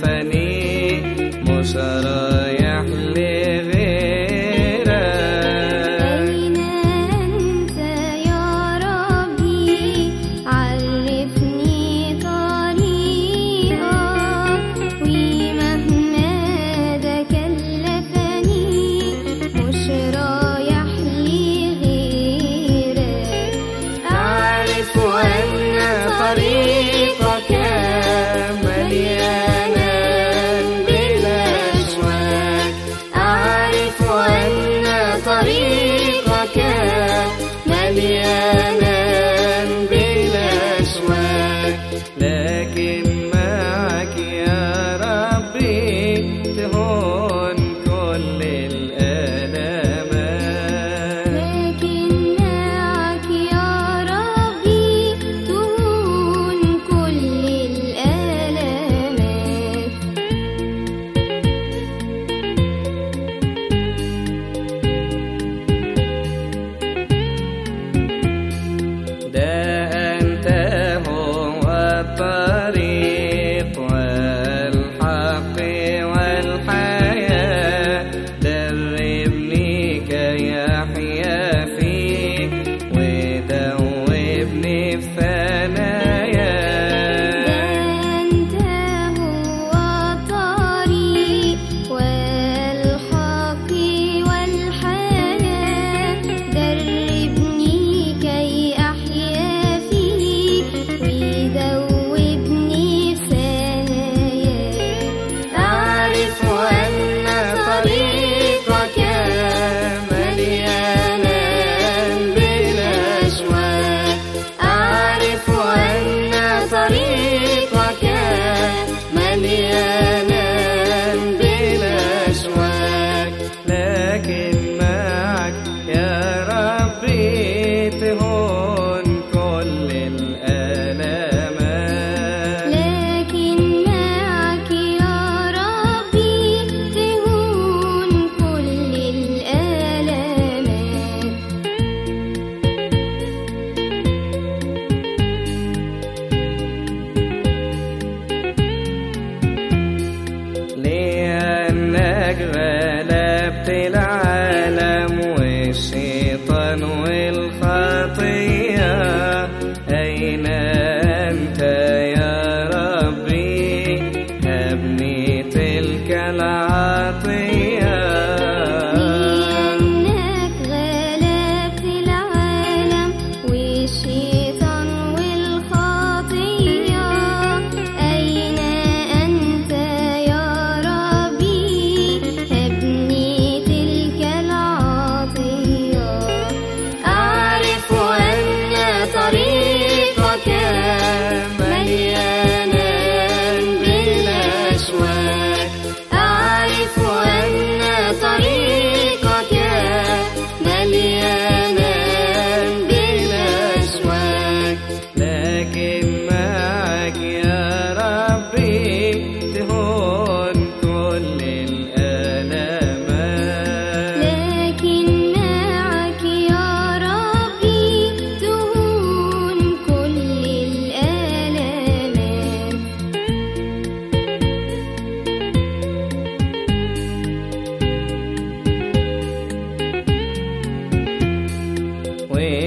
فني مشرف पे हो। Where